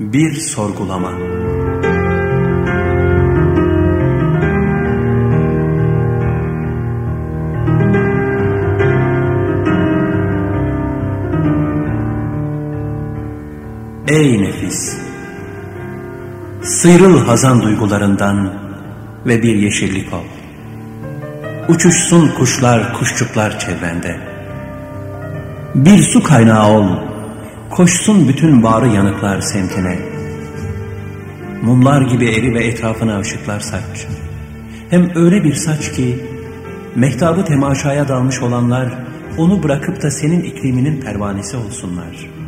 Bir sorgulama. Ey nefis! Sıyrıl hazan duygularından ve bir yeşillik ol. Uçuşsun kuşlar, kuşçuklar çevrende. Bir su kaynağı ol, koşsun bütün bağrı yanıklar semtine. Mumlar gibi eri ve etrafına ışıklar saç. Hem öyle bir saç ki, mehtabı temaşaya dalmış olanlar, onu bırakıp da senin ikliminin pervanesi olsunlar.''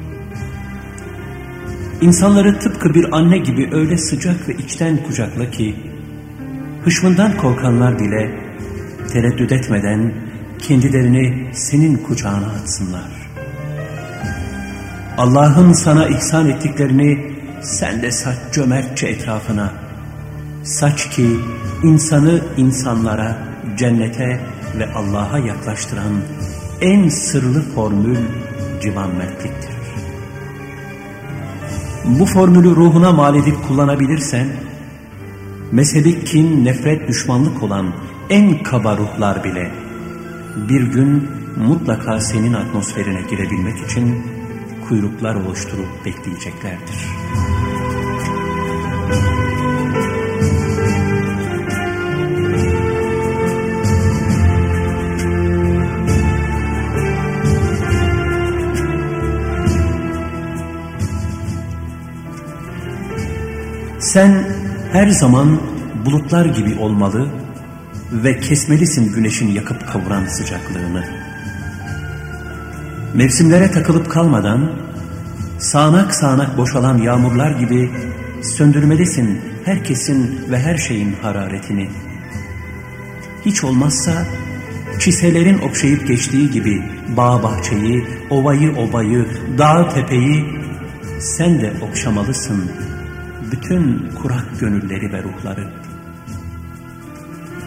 İnsanları tıpkı bir anne gibi öyle sıcak ve içten kucakla ki, hışmından korkanlar bile tereddüt etmeden kendilerini senin kucağına atsınlar. Allah'ın sana ihsan ettiklerini sen de saç cömertçe etrafına. Saç ki insanı insanlara, cennete ve Allah'a yaklaştıran en sırlı formül civan mertliktir. Bu formülü ruhuna mal edip kullanabilirsen, mezhebi kin, nefret, düşmanlık olan en kaba ruhlar bile bir gün mutlaka senin atmosferine girebilmek için kuyruklar oluşturup bekleyeceklerdir. Sen her zaman bulutlar gibi olmalı ve kesmelisin güneşin yakıp kavuran sıcaklığını. Mevsimlere takılıp kalmadan sağanak sağanak boşalan yağmurlar gibi söndürmelisin herkesin ve her şeyin hararetini. Hiç olmazsa çiselerin okşayıp geçtiği gibi bağ bahçeyi, ovayı obayı, dağ tepeyi sen de okşamalısın bütün kurak gönülleri ve ruhları.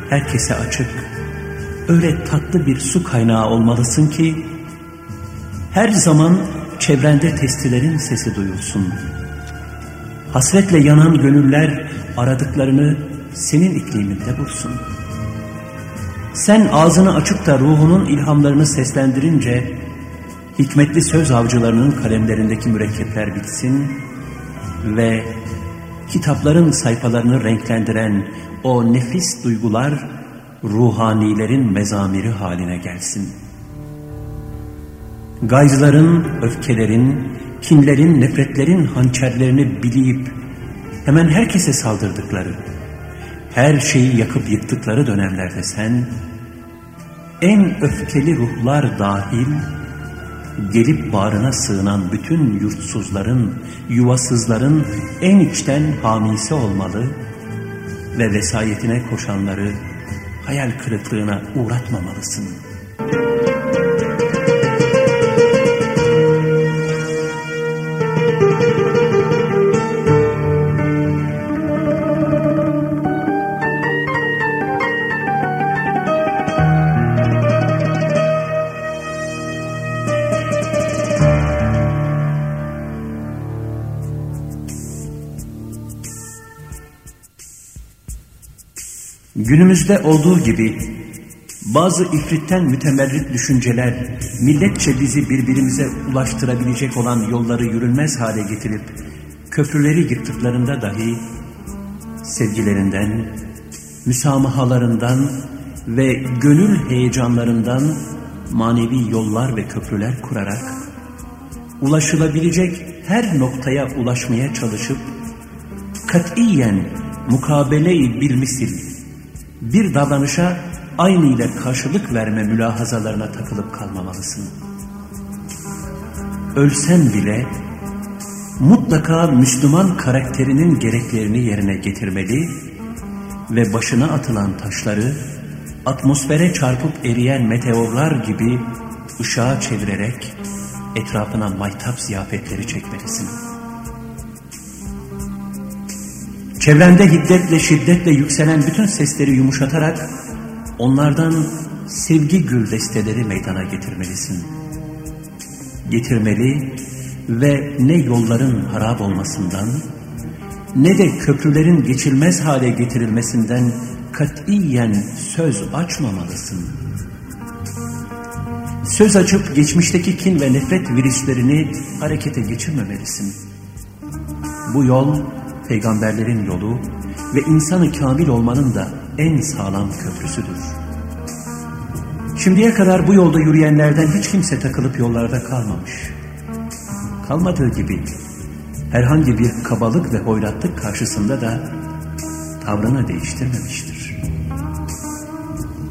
Herkese açık, öyle tatlı bir su kaynağı olmalısın ki, her zaman çevrende testilerin sesi duyulsun. Hasretle yanan gönüller aradıklarını senin ikliminde bulsun. Sen ağzını açıp da ruhunun ilhamlarını seslendirince, hikmetli söz avcılarının kalemlerindeki mürekkepler bitsin ve kitapların sayfalarını renklendiren o nefis duygular ruhanilerin mezamiri haline gelsin. Gayrıların, öfkelerin, kinlerin, nefretlerin hançerlerini biliyip hemen herkese saldırdıkları, her şeyi yakıp yıktıkları dönemlerde sen, en öfkeli ruhlar dahil gelip bağrına sığınan bütün yurtsuzların, yuvasızların en içten hamisi olmalı ve vesayetine koşanları hayal kırıklığına uğratmamalısın.'' Günümüzde olduğu gibi bazı ifritten mütemerrit düşünceler milletçe bizi birbirimize ulaştırabilecek olan yolları yürünmez hale getirip köprüleri yıktıklarında dahi sevgilerinden, müsamahalarından ve gönül heyecanlarından manevi yollar ve köprüler kurarak ulaşılabilecek her noktaya ulaşmaya çalışıp katiyen mukabele-i bir misil bir davranışa aynı ile karşılık verme mülahazalarına takılıp kalmamalısın. Ölsen bile mutlaka Müslüman karakterinin gereklerini yerine getirmeli ve başına atılan taşları atmosfere çarpıp eriyen meteorlar gibi ışığa çevirerek etrafına maytap ziyafetleri çekmelisin.'' Çevrende hiddetle şiddetle yükselen bütün sesleri yumuşatarak onlardan sevgi gül desteleri meydana getirmelisin. Getirmeli ve ne yolların harap olmasından ne de köprülerin geçilmez hale getirilmesinden katiyen söz açmamalısın. Söz açıp geçmişteki kin ve nefret virüslerini harekete geçirmemelisin. Bu yol peygamberlerin yolu ve insanı kamil olmanın da en sağlam köprüsüdür. Şimdiye kadar bu yolda yürüyenlerden hiç kimse takılıp yollarda kalmamış. Kalmadığı gibi herhangi bir kabalık ve hoyratlık karşısında da tavrını değiştirmemiştir.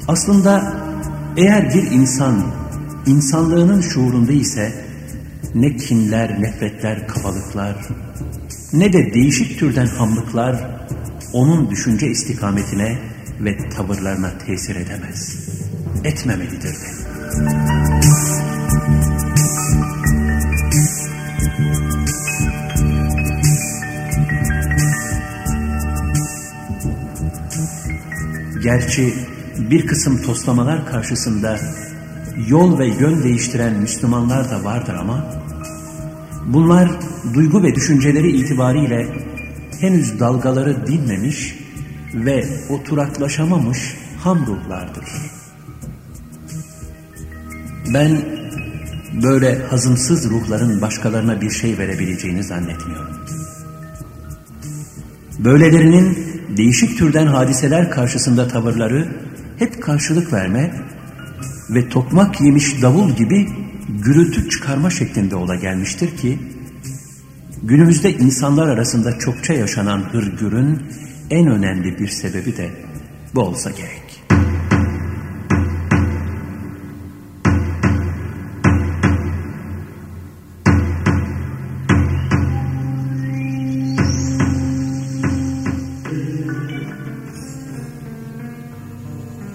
Aslında eğer bir insan insanlığının şuurunda ise ne kinler, nefretler, kabalıklar ne de değişik türden hamlıklar onun düşünce istikametine ve tavırlarına tesir edemez. Etmemelidir de. Gerçi bir kısım toslamalar karşısında yol ve yön değiştiren Müslümanlar da vardır ama bunlar duygu ve düşünceleri itibariyle henüz dalgaları dinmemiş ve oturaklaşamamış ham ruhlardır. Ben böyle hazımsız ruhların başkalarına bir şey verebileceğini zannetmiyorum. Böylelerinin değişik türden hadiseler karşısında tavırları hep karşılık verme ve tokmak yemiş davul gibi gürültü çıkarma şeklinde ola gelmiştir ki günümüzde insanlar arasında çokça yaşanan hırgürün en önemli bir sebebi de bu olsa gerek.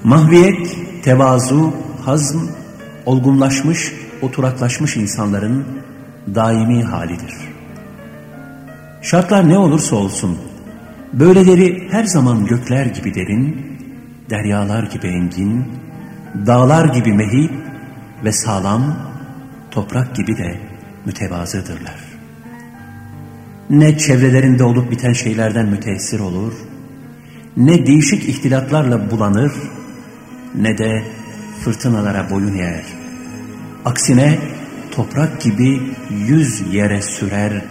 Mahviyet, tevazu, hazm, olgunlaşmış, oturaklaşmış insanların daimi halidir. Şartlar ne olursa olsun, böyleleri her zaman gökler gibi derin, deryalar gibi engin, dağlar gibi mehip ve sağlam, toprak gibi de mütevazıdırlar. Ne çevrelerinde olup biten şeylerden müteessir olur, ne değişik ihtilatlarla bulanır, ne de fırtınalara boyun eğer. Aksine toprak gibi yüz yere sürer,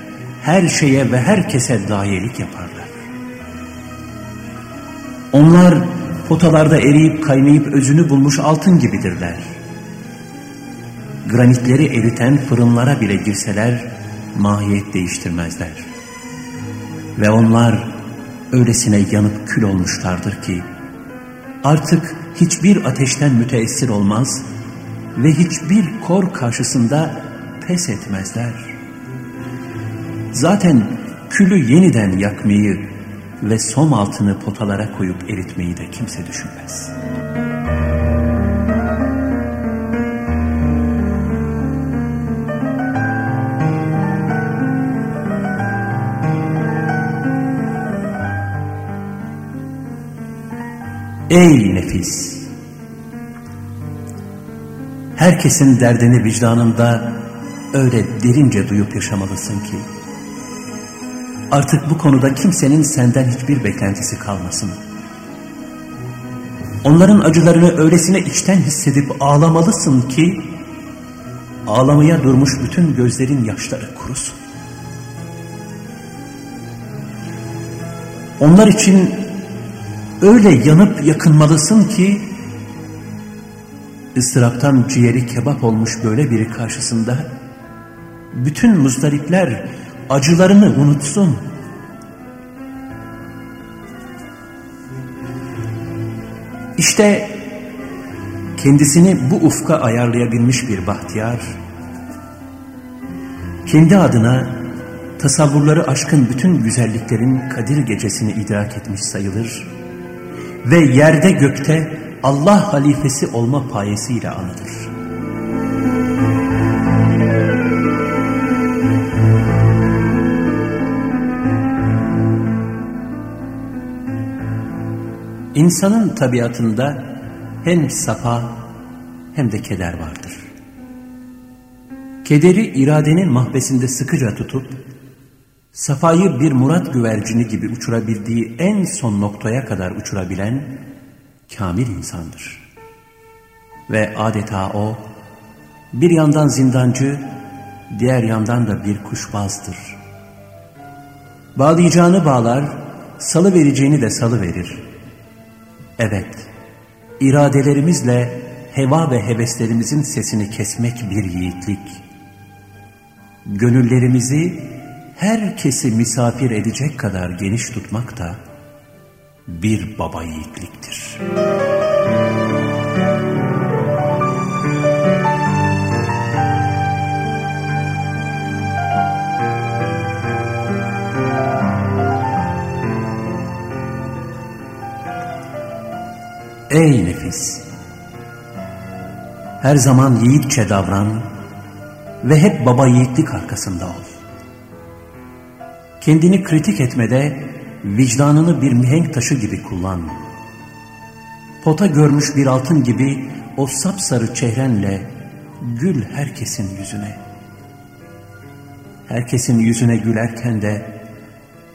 her şeye ve herkese dayelik yaparlar. Onlar potalarda eriyip kaynayıp özünü bulmuş altın gibidirler. Granitleri eriten fırınlara bile girseler mahiyet değiştirmezler. Ve onlar öylesine yanıp kül olmuşlardır ki artık hiçbir ateşten müteessir olmaz ve hiçbir kor karşısında pes etmezler. Zaten külü yeniden yakmayı ve som altını potalara koyup eritmeyi de kimse düşünmez. Ey nefis! Herkesin derdini vicdanında öyle derince duyup yaşamalısın ki artık bu konuda kimsenin senden hiçbir beklentisi kalmasın. Onların acılarını öylesine içten hissedip ağlamalısın ki ağlamaya durmuş bütün gözlerin yaşları kurusun. Onlar için öyle yanıp yakınmalısın ki ıstıraptan ciğeri kebap olmuş böyle biri karşısında bütün muzdaripler acılarını unutsun. İşte kendisini bu ufka ayarlayabilmiş bir bahtiyar, kendi adına tasavvurları aşkın bütün güzelliklerin Kadir gecesini idrak etmiş sayılır ve yerde gökte Allah halifesi olma payesiyle anılır. İnsanın tabiatında hem safa hem de keder vardır. Kederi iradenin mahbesinde sıkıca tutup, safayı bir murat güvercini gibi uçurabildiği en son noktaya kadar uçurabilen kamil insandır. Ve adeta o, bir yandan zindancı, diğer yandan da bir kuşbazdır. Bağlayacağını bağlar, salı vereceğini de salı verir. Evet, iradelerimizle heva ve heveslerimizin sesini kesmek bir yiğitlik. Gönüllerimizi herkesi misafir edecek kadar geniş tutmak da bir baba yiğitliktir. Ey nefis! Her zaman yiğitçe davran ve hep baba yiğitlik arkasında ol. Kendini kritik etmede vicdanını bir mihenk taşı gibi kullan. Pota görmüş bir altın gibi o sapsarı çehrenle gül herkesin yüzüne. Herkesin yüzüne gülerken de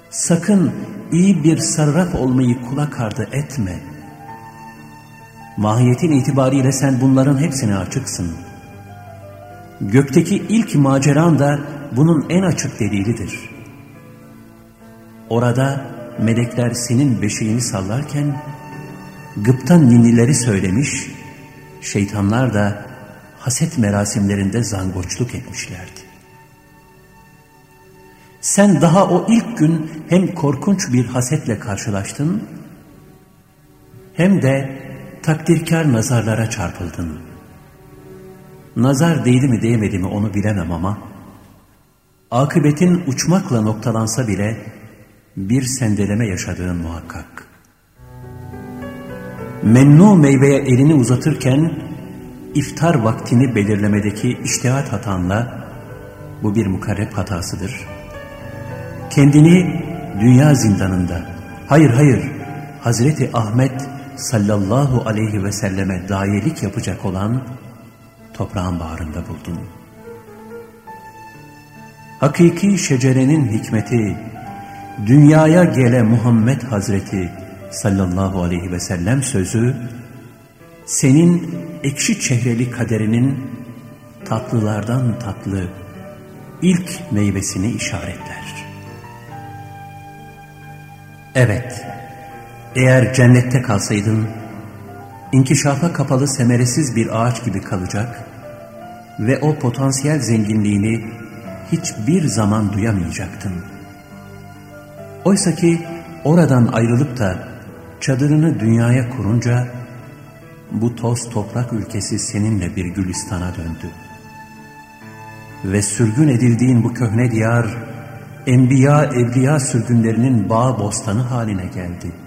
sakın iyi bir sarraf olmayı kulak ardı etme.'' Mahiyetin itibariyle sen bunların hepsine açıksın. Gökteki ilk maceran da bunun en açık delilidir. Orada melekler senin beşiğini sallarken gıptan ninnileri söylemiş, şeytanlar da haset merasimlerinde zangoçluk etmişlerdi. Sen daha o ilk gün hem korkunç bir hasetle karşılaştın, hem de takdirkar nazarlara çarpıldın. Nazar değdi mi değmedi mi onu bilemem ama, akıbetin uçmakla noktalansa bile bir sendeleme yaşadığın muhakkak. Mennu meyveye elini uzatırken, iftar vaktini belirlemedeki iştihat hatanla, bu bir mukarreb hatasıdır. Kendini dünya zindanında, hayır hayır, Hazreti Ahmet sallallahu aleyhi ve selleme dayelik yapacak olan toprağın bağrında buldun. Hakiki şecerenin hikmeti, dünyaya gele Muhammed Hazreti sallallahu aleyhi ve sellem sözü, senin ekşi çehreli kaderinin tatlılardan tatlı ilk meyvesini işaretler. Evet, eğer cennette kalsaydın, inkişafa kapalı semeresiz bir ağaç gibi kalacak ve o potansiyel zenginliğini hiçbir zaman duyamayacaktın. Oysa ki oradan ayrılıp da çadırını dünyaya kurunca, bu toz toprak ülkesi seninle bir gülistana döndü. Ve sürgün edildiğin bu köhne diyar, enbiya evliya sürgünlerinin bağ bostanı haline geldi.''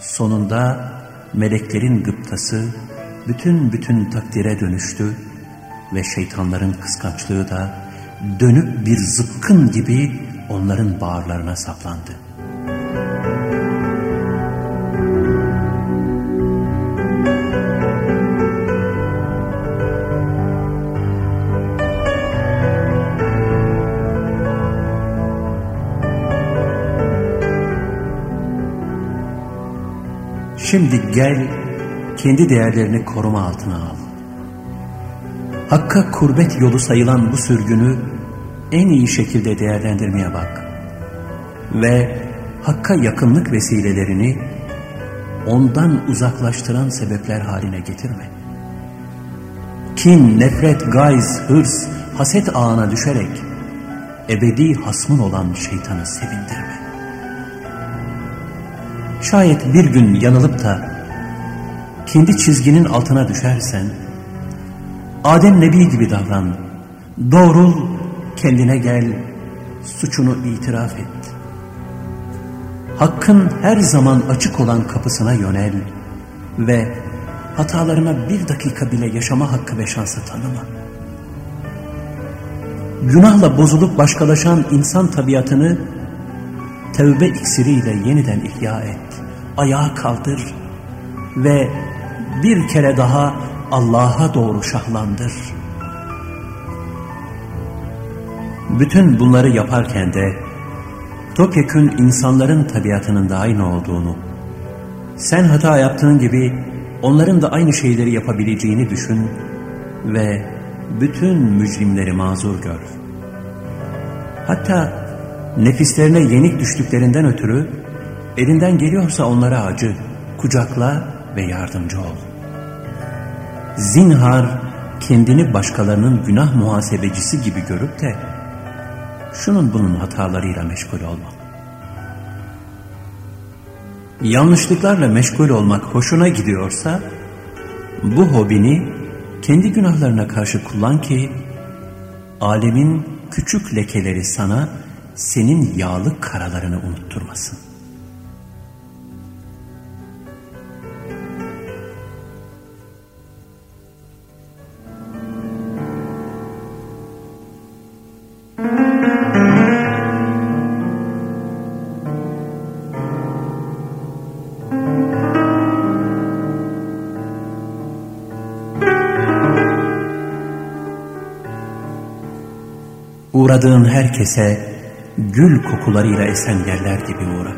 Sonunda meleklerin gıptası bütün bütün takdire dönüştü ve şeytanların kıskançlığı da dönüp bir zıpkın gibi onların bağırlarına saplandı. Şimdi gel kendi değerlerini koruma altına al. Hakka kurbet yolu sayılan bu sürgünü en iyi şekilde değerlendirmeye bak. Ve Hakka yakınlık vesilelerini ondan uzaklaştıran sebepler haline getirme. Kin, nefret, gayz, hırs, haset ağına düşerek ebedi hasmın olan şeytanı sevindirme. Şayet bir gün yanılıp da kendi çizginin altına düşersen, Adem Nebi gibi davran, doğrul, kendine gel, suçunu itiraf et. Hakkın her zaman açık olan kapısına yönel ve hatalarına bir dakika bile yaşama hakkı ve şansı tanıma. Günahla bozulup başkalaşan insan tabiatını tevbe iksiriyle yeniden ihya et ayağa kaldır ve bir kere daha Allah'a doğru şahlandır. Bütün bunları yaparken de topyekün insanların tabiatının da aynı olduğunu, sen hata yaptığın gibi onların da aynı şeyleri yapabileceğini düşün ve bütün mücrimleri mazur gör. Hatta nefislerine yenik düştüklerinden ötürü elinden geliyorsa onlara acı, kucakla ve yardımcı ol. Zinhar kendini başkalarının günah muhasebecisi gibi görüp de şunun bunun hatalarıyla meşgul olma. Yanlışlıklarla meşgul olmak hoşuna gidiyorsa bu hobini kendi günahlarına karşı kullan ki alemin küçük lekeleri sana senin yağlı karalarını unutturmasın. Uğradığın herkese gül kokularıyla esen yerler gibi uğra.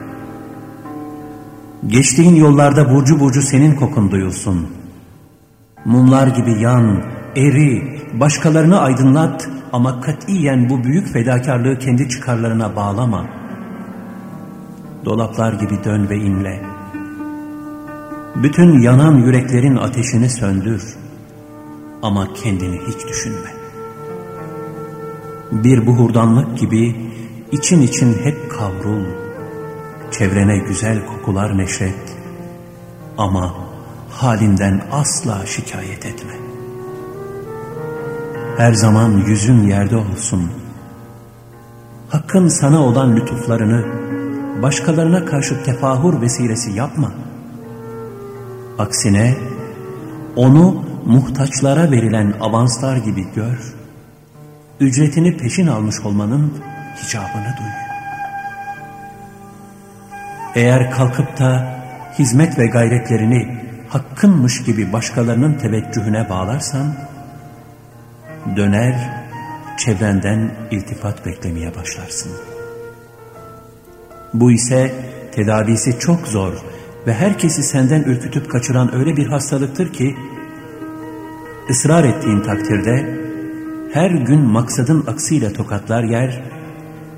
Geçtiğin yollarda burcu burcu senin kokun duyulsun. Mumlar gibi yan, eri, başkalarını aydınlat ama katiyen bu büyük fedakarlığı kendi çıkarlarına bağlama. Dolaplar gibi dön ve inle. Bütün yanan yüreklerin ateşini söndür ama kendini hiç düşünme bir buhurdanlık gibi için için hep kavrul, çevrene güzel kokular neşret ama halinden asla şikayet etme. Her zaman yüzün yerde olsun. Hakkın sana olan lütuflarını başkalarına karşı tefahur vesilesi yapma. Aksine onu muhtaçlara verilen avanslar gibi gör ücretini peşin almış olmanın hicabını duy. Eğer kalkıp da hizmet ve gayretlerini hakkınmış gibi başkalarının teveccühüne bağlarsan, döner çevrenden iltifat beklemeye başlarsın. Bu ise tedavisi çok zor ve herkesi senden ürkütüp kaçıran öyle bir hastalıktır ki, ısrar ettiğin takdirde her gün maksadın aksıyla tokatlar yer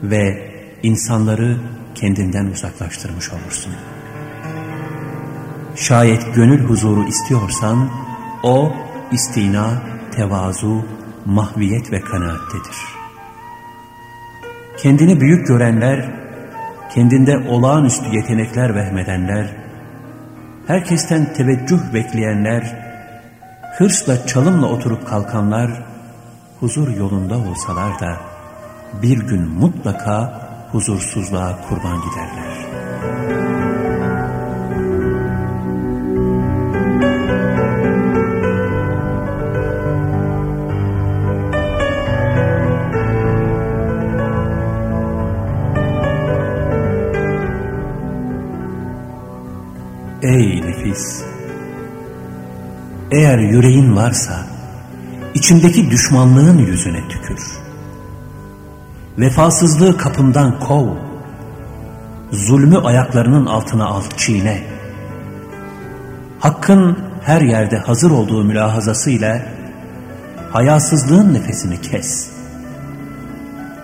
ve insanları kendinden uzaklaştırmış olursun. Şayet gönül huzuru istiyorsan, o istina, tevazu, mahviyet ve kanaattedir. Kendini büyük görenler, kendinde olağanüstü yetenekler vehmedenler, herkesten teveccüh bekleyenler, hırsla çalımla oturup kalkanlar, huzur yolunda olsalar da bir gün mutlaka huzursuzluğa kurban giderler. Ey nefis! Eğer yüreğin varsa, içindeki düşmanlığın yüzüne tükür. Vefasızlığı kapından kov. Zulmü ayaklarının altına al çiğne. Hakkın her yerde hazır olduğu mülahazasıyla hayasızlığın nefesini kes.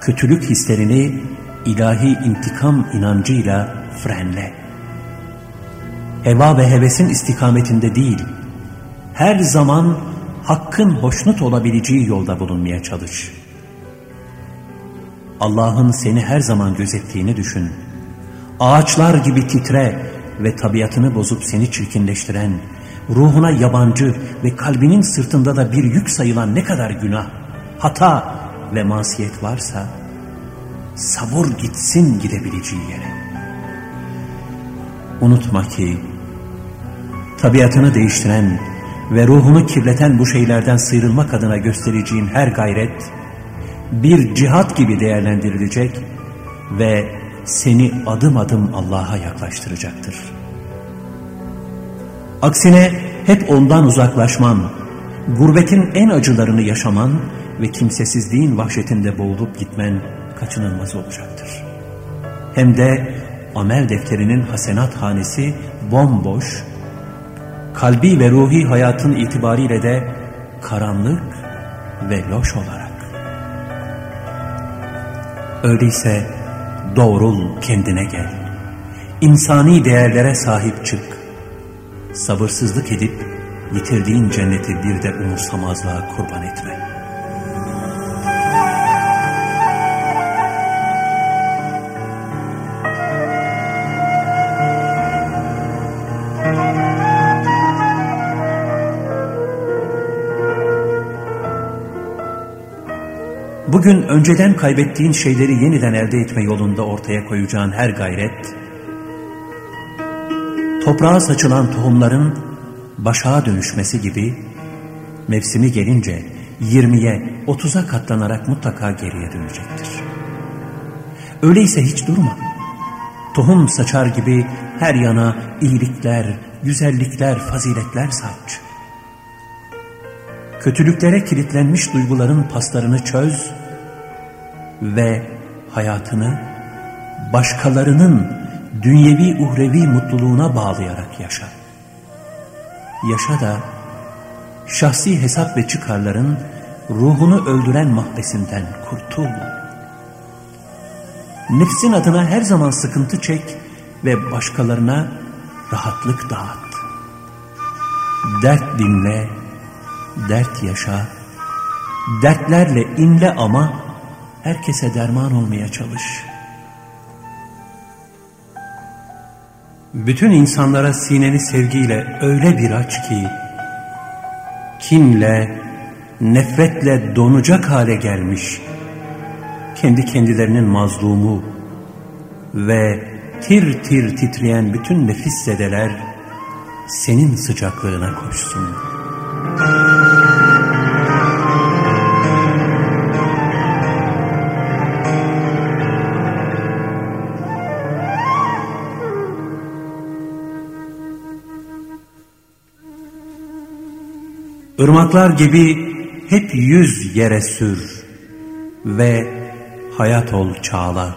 Kötülük hislerini ilahi intikam inancıyla frenle. Heva ve hevesin istikametinde değil, her zaman hakkın hoşnut olabileceği yolda bulunmaya çalış. Allah'ın seni her zaman gözettiğini düşün. Ağaçlar gibi titre ve tabiatını bozup seni çirkinleştiren, ruhuna yabancı ve kalbinin sırtında da bir yük sayılan ne kadar günah, hata ve masiyet varsa, sabur gitsin gidebileceği yere. Unutma ki, tabiatını değiştiren, ve ruhunu kirleten bu şeylerden sıyrılmak adına göstereceğin her gayret bir cihat gibi değerlendirilecek ve seni adım adım Allah'a yaklaştıracaktır. Aksine hep ondan uzaklaşman, gurbetin en acılarını yaşaman ve kimsesizliğin vahşetinde boğulup gitmen kaçınılmaz olacaktır. Hem de amel defterinin hasenat hanesi bomboş, kalbi ve ruhi hayatın itibariyle de karanlık ve loş olarak. Öyleyse doğrul kendine gel. İnsani değerlere sahip çık. Sabırsızlık edip yitirdiğin cenneti bir de umursamazlığa kurban etme.'' Bugün önceden kaybettiğin şeyleri yeniden elde etme yolunda ortaya koyacağın her gayret, toprağa saçılan tohumların başağa dönüşmesi gibi, mevsimi gelince 20'ye 30'a katlanarak mutlaka geriye dönecektir. Öyleyse hiç durma. Tohum saçar gibi her yana iyilikler, güzellikler, faziletler saç. Kötülüklere kilitlenmiş duyguların paslarını çöz ve hayatını başkalarının dünyevi uhrevi mutluluğuna bağlayarak yaşa. Yaşa da şahsi hesap ve çıkarların ruhunu öldüren mahbesinden kurtul. Nefsin adına her zaman sıkıntı çek ve başkalarına rahatlık dağıt. Dert dinle, dert yaşa, dertlerle inle ama herkese derman olmaya çalış. Bütün insanlara sineni sevgiyle öyle bir aç ki, kinle, nefretle donacak hale gelmiş, kendi kendilerinin mazlumu ve tir tir titreyen bütün nefis zedeler senin sıcaklığına koşsun. Irmaklar gibi hep yüz yere sür ve hayat ol çağla.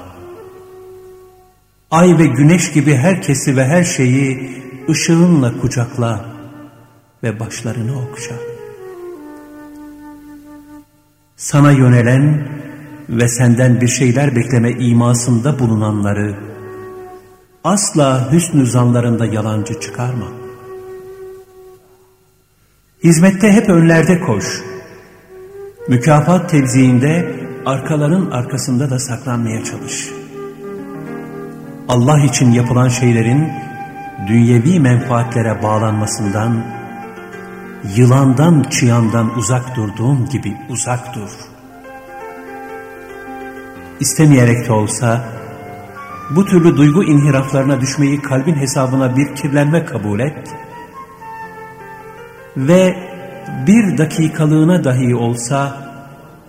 Ay ve güneş gibi herkesi ve her şeyi ışığınla kucakla ve başlarını okşa. Sana yönelen ve senden bir şeyler bekleme imasında bulunanları asla hüsnü zanlarında yalancı çıkarma. Hizmette hep önlerde koş. Mükafat tevziinde arkaların arkasında da saklanmaya çalış.'' Allah için yapılan şeylerin dünyevi menfaatlere bağlanmasından, yılandan çıyandan uzak durduğun gibi uzak dur. İstemeyerek de olsa, bu türlü duygu inhiraflarına düşmeyi kalbin hesabına bir kirlenme kabul et ve bir dakikalığına dahi olsa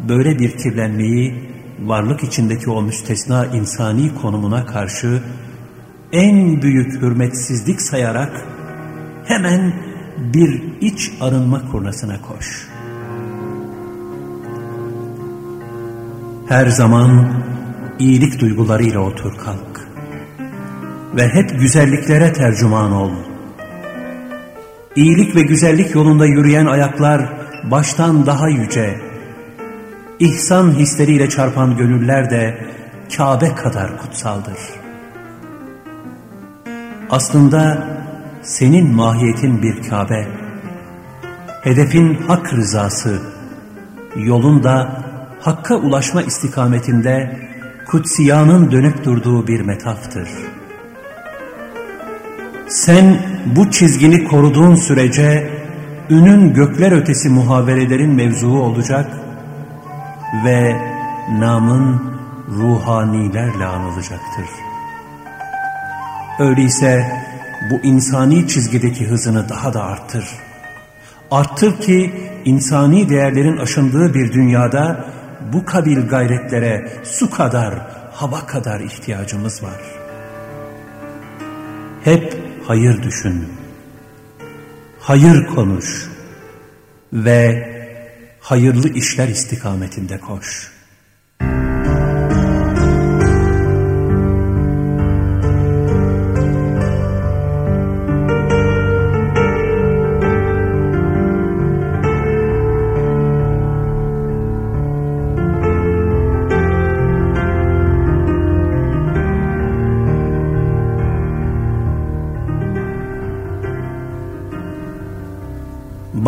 böyle bir kirlenmeyi varlık içindeki o müstesna insani konumuna karşı en büyük hürmetsizlik sayarak hemen bir iç arınma kurnasına koş. Her zaman iyilik duygularıyla otur kalk ve hep güzelliklere tercüman ol. İyilik ve güzellik yolunda yürüyen ayaklar baştan daha yüce, İhsan hisleriyle çarpan gönüller de Kabe kadar kutsaldır. Aslında senin mahiyetin bir Kabe, hedefin hak rızası, yolunda hakka ulaşma istikametinde kutsiyanın dönüp durduğu bir metaftır. Sen bu çizgini koruduğun sürece ünün gökler ötesi muhaberelerin mevzuu olacak ve namın ruhanilerle anılacaktır. Öyleyse bu insani çizgideki hızını daha da arttır. Arttır ki insani değerlerin aşındığı bir dünyada bu kabil gayretlere su kadar, hava kadar ihtiyacımız var. Hep hayır düşün, hayır konuş ve hayırlı işler istikametinde koş.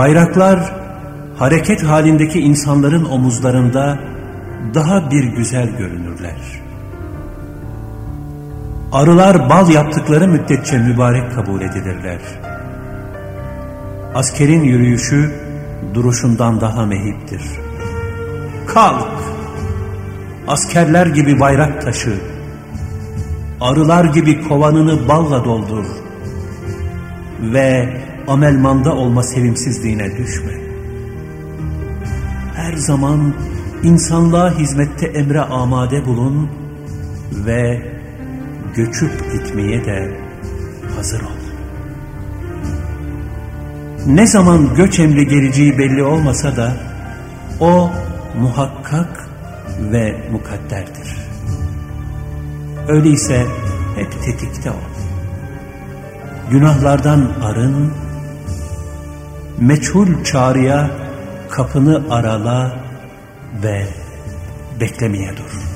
Bayraklar hareket halindeki insanların omuzlarında daha bir güzel görünürler. Arılar bal yaptıkları müddetçe mübarek kabul edilirler. Askerin yürüyüşü duruşundan daha mehiptir. Kalk! Askerler gibi bayrak taşı, arılar gibi kovanını balla doldur ve amelmanda olma sevimsizliğine düşme. Her zaman insanlığa hizmette emre amade bulun ve göçüp gitmeye de hazır ol. Ne zaman göç emri geleceği belli olmasa da o muhakkak ve mukadderdir. Öyleyse hep tetikte ol. Günahlardan arın meçhul çağrıya kapını arala ve beklemeye dur.